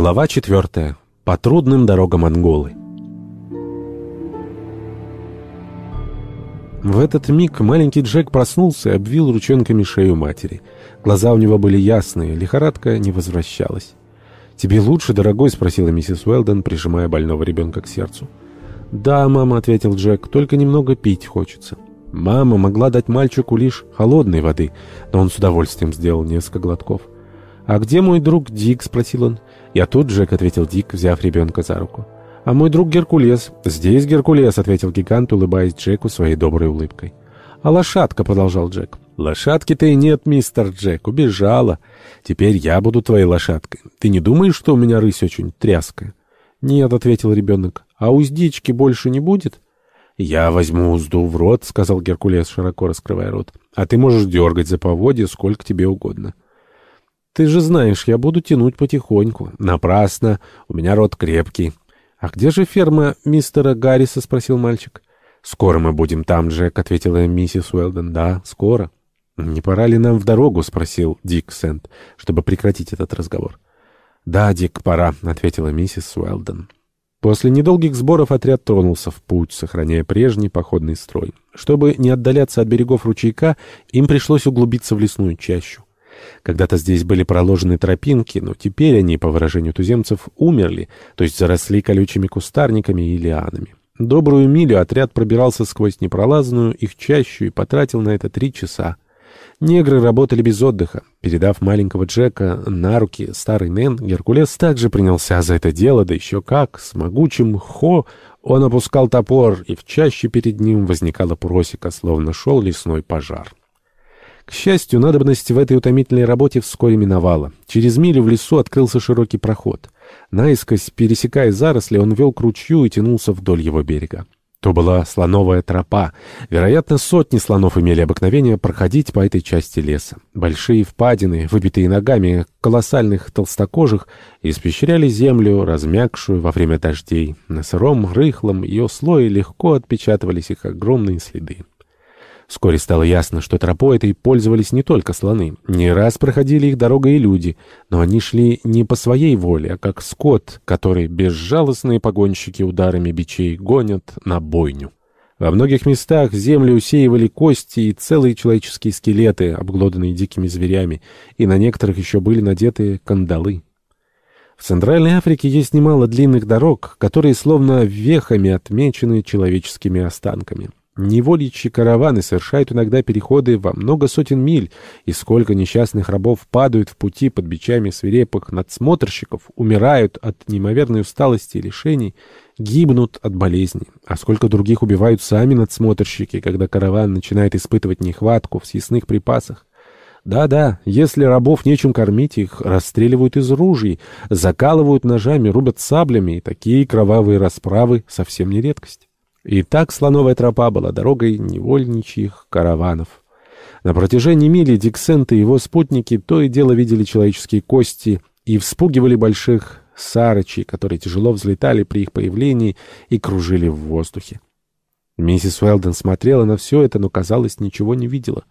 Глава четвертая. По трудным дорогам Анголы. В этот миг маленький Джек проснулся и обвил ручонками шею матери. Глаза у него были ясные, лихорадка не возвращалась. «Тебе лучше, дорогой?» — спросила миссис Уэлдон, прижимая больного ребенка к сердцу. «Да, мама», — ответил Джек, — «только немного пить хочется». Мама могла дать мальчику лишь холодной воды, но он с удовольствием сделал несколько глотков. «А где мой друг Дик?» — спросил он. «Я тут, Джек», — ответил Дик, взяв ребенка за руку. «А мой друг Геркулес?» «Здесь Геркулес», — ответил гигант, улыбаясь Джеку своей доброй улыбкой. «А лошадка?» — продолжал Джек. «Лошадки-то и нет, мистер Джек, убежала. Теперь я буду твоей лошадкой. Ты не думаешь, что у меня рысь очень тряская?» «Нет», — ответил ребенок. «А уздечки больше не будет?» «Я возьму узду в рот», — сказал Геркулес, широко раскрывая рот. «А ты можешь дергать за поводья сколько тебе угодно». «Ты же знаешь, я буду тянуть потихоньку». «Напрасно. У меня рот крепкий». «А где же ферма мистера Гарриса?» — спросил мальчик. «Скоро мы будем там, Джек», — ответила миссис Уэлдон. «Да, скоро». «Не пора ли нам в дорогу?» — спросил Дик Сент, чтобы прекратить этот разговор. «Да, Дик, пора», — ответила миссис Уэлдон. После недолгих сборов отряд тронулся в путь, сохраняя прежний походный строй. Чтобы не отдаляться от берегов ручейка, им пришлось углубиться в лесную чащу. Когда-то здесь были проложены тропинки, но теперь они, по выражению туземцев, умерли, то есть заросли колючими кустарниками и лианами. Добрую милю отряд пробирался сквозь непролазную их чащу и потратил на это три часа. Негры работали без отдыха. Передав маленького Джека на руки старый Нэн, Геркулес также принялся за это дело, да еще как, с могучим «хо» он опускал топор, и в чаще перед ним возникала просека, словно шел лесной пожар. К счастью, надобность в этой утомительной работе вскоре миновала. Через милю в лесу открылся широкий проход. Наискось, пересекая заросли, он вел к ручью и тянулся вдоль его берега. То была слоновая тропа. Вероятно, сотни слонов имели обыкновение проходить по этой части леса. Большие впадины, выбитые ногами колоссальных толстокожих, испещряли землю, размягшую во время дождей. На сыром, рыхлом ее слое легко отпечатывались их огромные следы. Вскоре стало ясно, что тропой этой пользовались не только слоны. Не раз проходили их дорогой и люди, но они шли не по своей воле, а как скот, который безжалостные погонщики ударами бичей гонят на бойню. Во многих местах землю усеивали кости и целые человеческие скелеты, обглоданные дикими зверями, и на некоторых еще были надеты кандалы. В Центральной Африке есть немало длинных дорог, которые словно вехами отмечены человеческими останками. Невольничьи караваны совершают иногда переходы во много сотен миль, и сколько несчастных рабов падают в пути под бичами свирепых надсмотрщиков, умирают от неимоверной усталости и лишений, гибнут от болезней, а сколько других убивают сами надсмотрщики, когда караван начинает испытывать нехватку в съестных припасах. Да-да, если рабов нечем кормить, их расстреливают из ружей, закалывают ножами, рубят саблями, и такие кровавые расправы совсем не редкость. И так слоновая тропа была дорогой невольничьих караванов. На протяжении мили Диксент и его спутники то и дело видели человеческие кости и вспугивали больших сарычей, которые тяжело взлетали при их появлении и кружили в воздухе. Миссис Уэлден смотрела на все это, но, казалось, ничего не видела.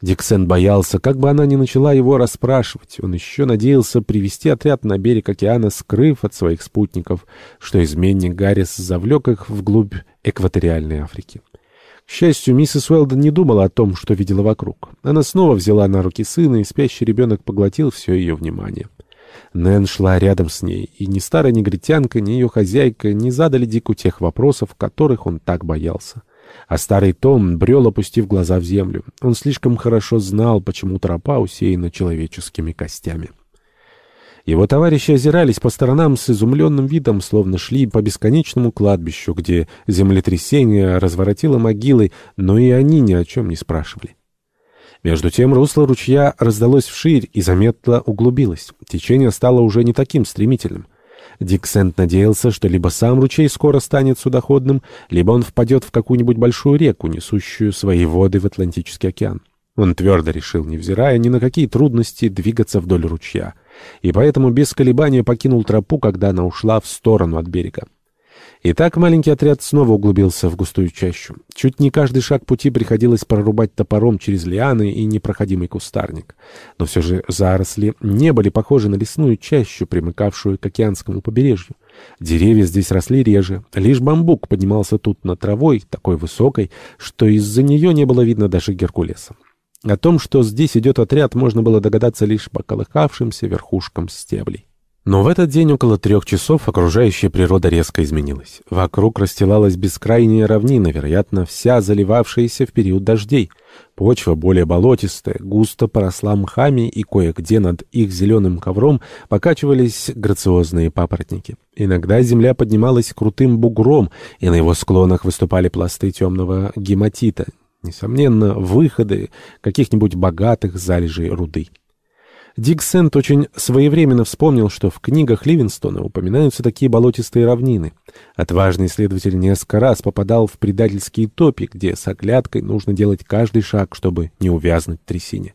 Диксен боялся, как бы она ни начала его расспрашивать. Он еще надеялся привести отряд на берег океана, скрыв от своих спутников, что изменник Гаррис завлек их вглубь экваториальной Африки. К счастью, миссис Уэлдон не думала о том, что видела вокруг. Она снова взяла на руки сына, и спящий ребенок поглотил все ее внимание. Нэн шла рядом с ней, и ни старая негритянка, ни ее хозяйка не задали Дику тех вопросов, которых он так боялся. А старый Том брел, опустив глаза в землю. Он слишком хорошо знал, почему тропа усеяна человеческими костями. Его товарищи озирались по сторонам с изумленным видом, словно шли по бесконечному кладбищу, где землетрясение разворотило могилы, но и они ни о чем не спрашивали. Между тем русло ручья раздалось вширь и заметно углубилось. Течение стало уже не таким стремительным. Диксент надеялся, что либо сам ручей скоро станет судоходным, либо он впадет в какую-нибудь большую реку, несущую свои воды в Атлантический океан. Он твердо решил, невзирая ни на какие трудности, двигаться вдоль ручья, и поэтому без колебания покинул тропу, когда она ушла в сторону от берега. Итак, маленький отряд снова углубился в густую чащу. Чуть не каждый шаг пути приходилось прорубать топором через лианы и непроходимый кустарник. Но все же заросли не были похожи на лесную чащу, примыкавшую к океанскому побережью. Деревья здесь росли реже, лишь бамбук поднимался тут над травой, такой высокой, что из-за нее не было видно даже Геркулеса. О том, что здесь идет отряд, можно было догадаться лишь по колыхавшимся верхушкам стеблей. Но в этот день около трех часов окружающая природа резко изменилась. Вокруг расстилалась бескрайняя равнина, вероятно, вся заливавшаяся в период дождей. Почва более болотистая, густо поросла мхами, и кое-где над их зеленым ковром покачивались грациозные папоротники. Иногда земля поднималась крутым бугром, и на его склонах выступали пласты темного гематита, несомненно, выходы каких-нибудь богатых залежей руды. Дик Сент очень своевременно вспомнил, что в книгах Ливинстона упоминаются такие болотистые равнины. Отважный исследователь несколько раз попадал в предательские топи, где с оглядкой нужно делать каждый шаг, чтобы не увязнуть в трясине.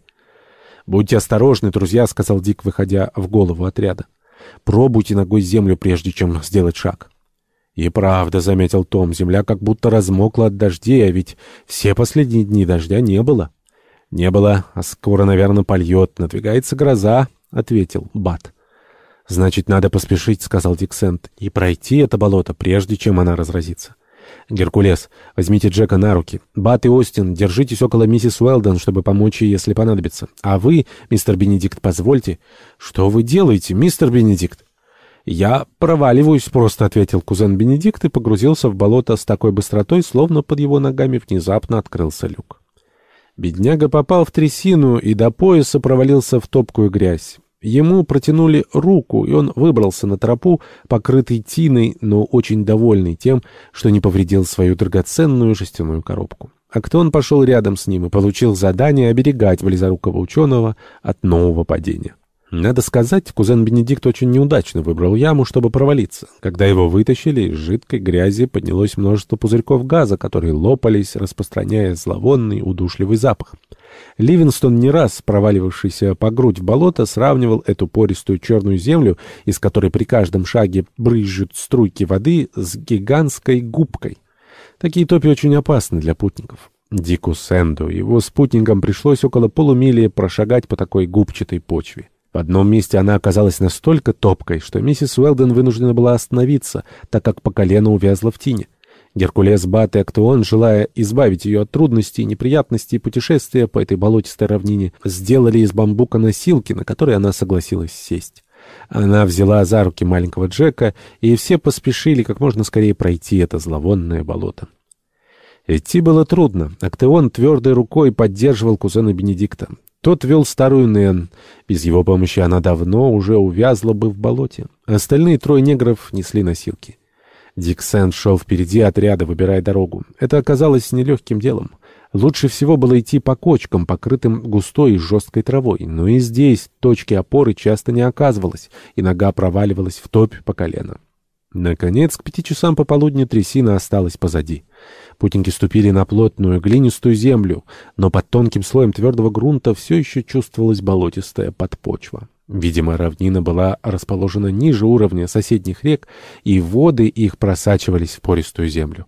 «Будьте осторожны, друзья», — сказал Дик, выходя в голову отряда. «Пробуйте ногой землю, прежде чем сделать шаг». «И правда», — заметил Том, — «земля как будто размокла от дождей, а ведь все последние дни дождя не было». «Не было, а скоро, наверное, польет. Надвигается гроза», — ответил Бат. «Значит, надо поспешить», — сказал Диксент, — «и пройти это болото, прежде чем она разразится». «Геркулес, возьмите Джека на руки. Бат и Остин, держитесь около миссис Уэлдон, чтобы помочь ей, если понадобится. А вы, мистер Бенедикт, позвольте...» «Что вы делаете, мистер Бенедикт?» «Я проваливаюсь», — просто ответил кузен Бенедикт и погрузился в болото с такой быстротой, словно под его ногами внезапно открылся люк. Бедняга попал в трясину и до пояса провалился в топкую грязь. Ему протянули руку, и он выбрался на тропу, покрытый тиной, но очень довольный тем, что не повредил свою драгоценную жестяную коробку. А кто он пошел рядом с ним и получил задание оберегать близорукого ученого от нового падения. Надо сказать, кузен Бенедикт очень неудачно выбрал яму, чтобы провалиться. Когда его вытащили, из жидкой грязи поднялось множество пузырьков газа, которые лопались, распространяя зловонный удушливый запах. Ливинстон, не раз проваливавшийся по грудь в болото, сравнивал эту пористую черную землю, из которой при каждом шаге брызжут струйки воды, с гигантской губкой. Такие топи очень опасны для путников. Дику Сэнду его спутникам пришлось около полумили прошагать по такой губчатой почве. В одном месте она оказалась настолько топкой, что миссис Уэлден вынуждена была остановиться, так как по колено увязла в тине. Геркулес, Бат и Актеон, желая избавить ее от трудностей, неприятностей путешествия по этой болотистой равнине, сделали из бамбука носилки, на которые она согласилась сесть. Она взяла за руки маленького Джека, и все поспешили как можно скорее пройти это зловонное болото. Идти было трудно. Актеон твердой рукой поддерживал кузена Бенедикта. Тот вел старую Нэн. Без его помощи она давно уже увязла бы в болоте. Остальные трое негров несли носилки. Дик шел впереди отряда, выбирая дорогу. Это оказалось нелегким делом. Лучше всего было идти по кочкам, покрытым густой и жесткой травой. Но и здесь точки опоры часто не оказывалось, и нога проваливалась в топь по колено. Наконец, к пяти часам пополудни трясина осталась позади. Путники ступили на плотную глинистую землю, но под тонким слоем твердого грунта все еще чувствовалась болотистая подпочва. Видимо, равнина была расположена ниже уровня соседних рек, и воды их просачивались в пористую землю.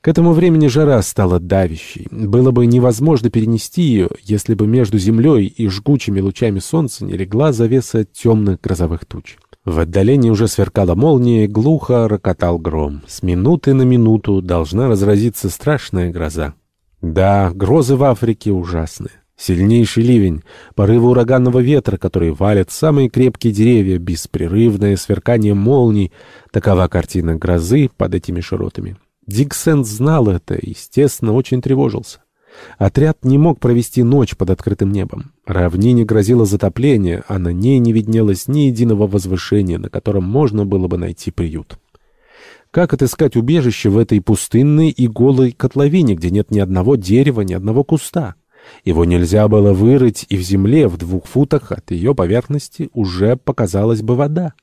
К этому времени жара стала давящей. Было бы невозможно перенести ее, если бы между землей и жгучими лучами солнца не легла завеса темных грозовых туч. В отдалении уже сверкала молния глухо рокотал гром. С минуты на минуту должна разразиться страшная гроза. Да, грозы в Африке ужасны. Сильнейший ливень, порывы ураганного ветра, которые валят самые крепкие деревья, беспрерывное сверкание молний — такова картина грозы под этими широтами. Диксент знал это и, естественно, очень тревожился. Отряд не мог провести ночь под открытым небом. Равнине грозило затопление, а на ней не виднелось ни единого возвышения, на котором можно было бы найти приют. Как отыскать убежище в этой пустынной и голой котловине, где нет ни одного дерева, ни одного куста? Его нельзя было вырыть, и в земле в двух футах от ее поверхности уже показалась бы вода.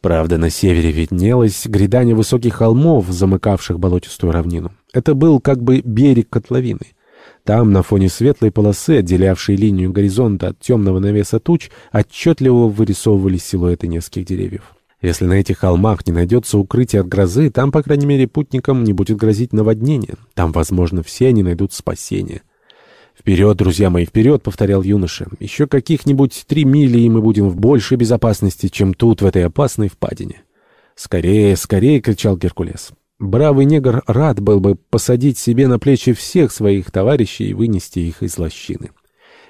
Правда, на севере виднелась гряда невысоких холмов, замыкавших болотистую равнину. Это был как бы берег котловины. Там, на фоне светлой полосы, отделявшей линию горизонта от темного навеса туч, отчетливо вырисовывались силуэты нескольких деревьев. Если на этих холмах не найдется укрытие от грозы, там, по крайней мере, путникам не будет грозить наводнение. Там, возможно, все они найдут спасение. «Вперед, друзья мои, вперед!» — повторял юноша. «Еще каких-нибудь три мили, и мы будем в большей безопасности, чем тут, в этой опасной впадине». «Скорее, скорее!» — кричал Геркулес. Бравый негр рад был бы посадить себе на плечи всех своих товарищей и вынести их из лощины.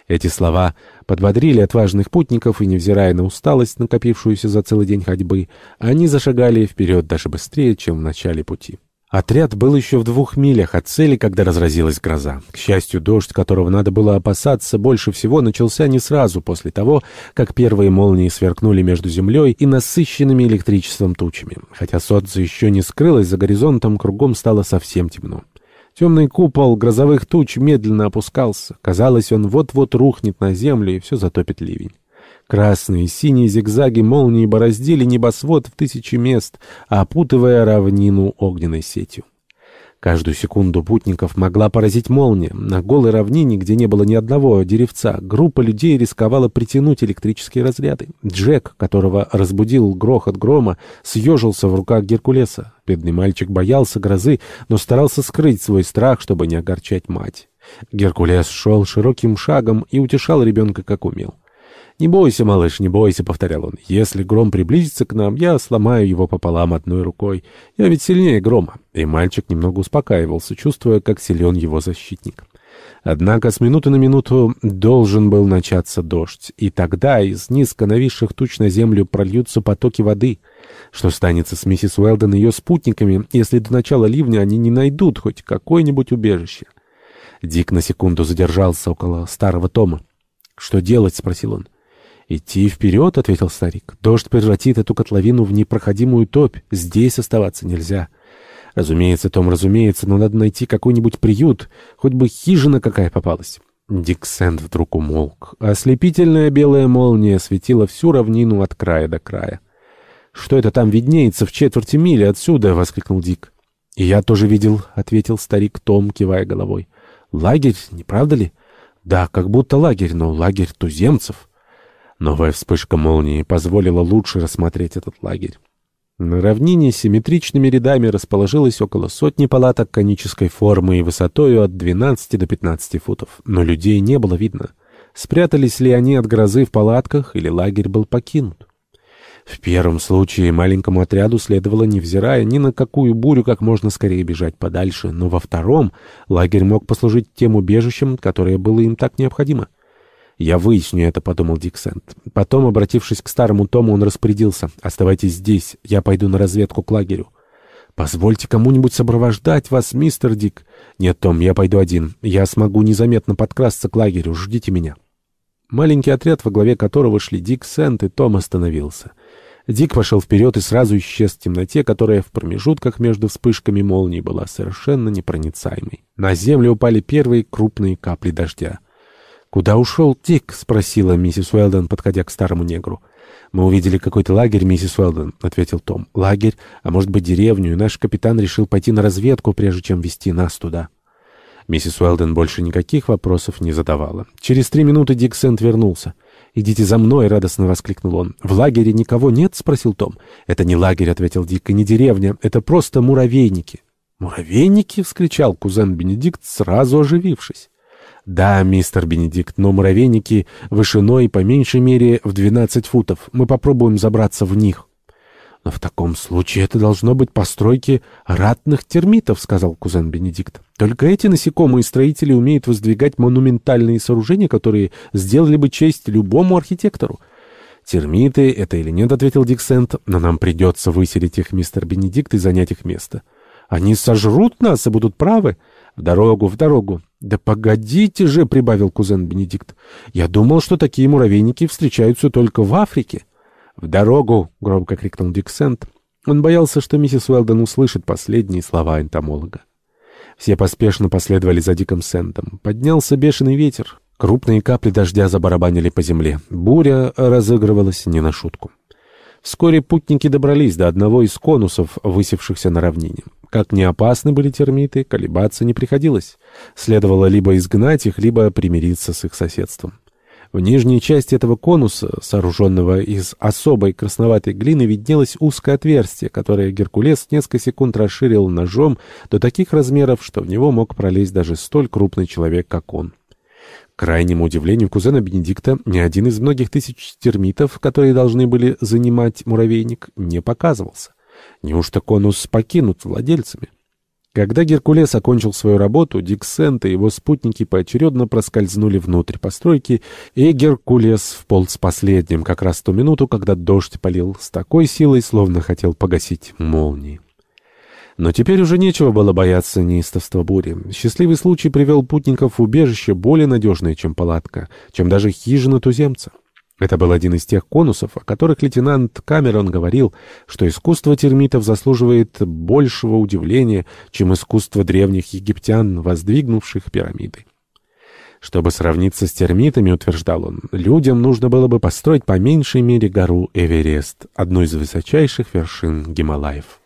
Эти слова подбодрили отважных путников, и, невзирая на усталость, накопившуюся за целый день ходьбы, они зашагали вперед даже быстрее, чем в начале пути. Отряд был еще в двух милях от цели, когда разразилась гроза. К счастью, дождь, которого надо было опасаться больше всего, начался не сразу после того, как первые молнии сверкнули между землей и насыщенными электричеством тучами. Хотя солнце еще не скрылось за горизонтом, кругом стало совсем темно. Темный купол грозовых туч медленно опускался. Казалось, он вот-вот рухнет на землю и все затопит ливень. Красные и синие зигзаги молнии бороздили небосвод в тысячи мест, опутывая равнину огненной сетью. Каждую секунду путников могла поразить молния. На голой равнине, где не было ни одного деревца, группа людей рисковала притянуть электрические разряды. Джек, которого разбудил грохот грома, съежился в руках Геркулеса. Бедный мальчик боялся грозы, но старался скрыть свой страх, чтобы не огорчать мать. Геркулес шел широким шагом и утешал ребенка, как умел. «Не бойся, малыш, не бойся», — повторял он. «Если гром приблизится к нам, я сломаю его пополам одной рукой. Я ведь сильнее грома». И мальчик немного успокаивался, чувствуя, как силен его защитник. Однако с минуты на минуту должен был начаться дождь, и тогда из низко нависших туч на землю прольются потоки воды. Что станется с миссис Уэлден и ее спутниками, если до начала ливня они не найдут хоть какое-нибудь убежище? Дик на секунду задержался около старого Тома. «Что делать?» — спросил он. «Идти вперед», — ответил старик. «Дождь превратит эту котловину в непроходимую топь. Здесь оставаться нельзя». «Разумеется, Том, разумеется, но надо найти какой-нибудь приют, хоть бы хижина какая попалась». Дик Сэнд вдруг умолк. Ослепительная белая молния светила всю равнину от края до края. «Что это там виднеется в четверти мили отсюда?» — воскликнул Дик. «И я тоже видел», — ответил старик Том, кивая головой. «Лагерь, не правда ли?» «Да, как будто лагерь, но лагерь туземцев». Новая вспышка молнии позволила лучше рассмотреть этот лагерь. На равнине симметричными рядами расположилось около сотни палаток конической формы и высотою от 12 до 15 футов, но людей не было видно. Спрятались ли они от грозы в палатках или лагерь был покинут? В первом случае маленькому отряду следовало, невзирая ни на какую бурю, как можно скорее бежать подальше, но во втором лагерь мог послужить тем убежищем, которое было им так необходимо. «Я выясню это», — подумал Диксент. Потом, обратившись к старому Тому, он распорядился. «Оставайтесь здесь, я пойду на разведку к лагерю». «Позвольте кому-нибудь сопровождать вас, мистер Дик». «Нет, Том, я пойду один. Я смогу незаметно подкрасться к лагерю. Ждите меня». Маленький отряд, во главе которого шли Дик Сент и Том, остановился. Дик пошел вперед и сразу исчез в темноте, которая в промежутках между вспышками молнии была совершенно непроницаемой. На землю упали первые крупные капли дождя. «Куда ушел Дик?» — спросила миссис Уэлден, подходя к старому негру. «Мы увидели какой-то лагерь, миссис Уэлден», — ответил Том. «Лагерь, а может быть деревню, и наш капитан решил пойти на разведку, прежде чем вести нас туда». Миссис Уэлден больше никаких вопросов не задавала. Через три минуты Дик Сент вернулся. «Идите за мной!» — радостно воскликнул он. «В лагере никого нет?» — спросил Том. «Это не лагерь», — ответил Дик, — «и не деревня. Это просто муравейники». «Муравейники?» — вскричал кузен Бенедикт, сразу оживившись. «Да, мистер Бенедикт, но муравейники вышиной по меньшей мере в 12 футов. Мы попробуем забраться в них». «Но в таком случае это должно быть постройки ратных термитов», — сказал кузен Бенедикт. «Только эти насекомые строители умеют воздвигать монументальные сооружения, которые сделали бы честь любому архитектору». «Термиты — это или нет», — ответил Диксент, — «но нам придется выселить их, мистер Бенедикт, и занять их место». «Они сожрут нас и будут правы». «В дорогу, в дорогу». «Да погодите же», — прибавил кузен Бенедикт. «Я думал, что такие муравейники встречаются только в Африке». «В дорогу!» — громко крикнул Диксент. Он боялся, что миссис Уэлдон услышит последние слова энтомолога. Все поспешно последовали за Диком Сентом. Поднялся бешеный ветер. Крупные капли дождя забарабанили по земле. Буря разыгрывалась не на шутку. Вскоре путники добрались до одного из конусов, высевшихся на равнине. Как не опасны были термиты, колебаться не приходилось. Следовало либо изгнать их, либо примириться с их соседством. В нижней части этого конуса, сооруженного из особой красноватой глины, виднелось узкое отверстие, которое Геркулес несколько секунд расширил ножом до таких размеров, что в него мог пролезть даже столь крупный человек, как он. К крайнему удивлению кузена Бенедикта, ни один из многих тысяч термитов, которые должны были занимать муравейник, не показывался. Неужто конус покинут владельцами? Когда Геркулес окончил свою работу, Диксент и его спутники поочередно проскользнули внутрь постройки, и Геркулес вполз последним как раз ту минуту, когда дождь полил с такой силой, словно хотел погасить молнии. Но теперь уже нечего было бояться неистовства бури. Счастливый случай привел путников в убежище более надежное, чем палатка, чем даже хижина туземца. Это был один из тех конусов, о которых лейтенант Камерон говорил, что искусство термитов заслуживает большего удивления, чем искусство древних египтян, воздвигнувших пирамиды. Чтобы сравниться с термитами, утверждал он, людям нужно было бы построить по меньшей мере гору Эверест, одну из высочайших вершин Гималаев.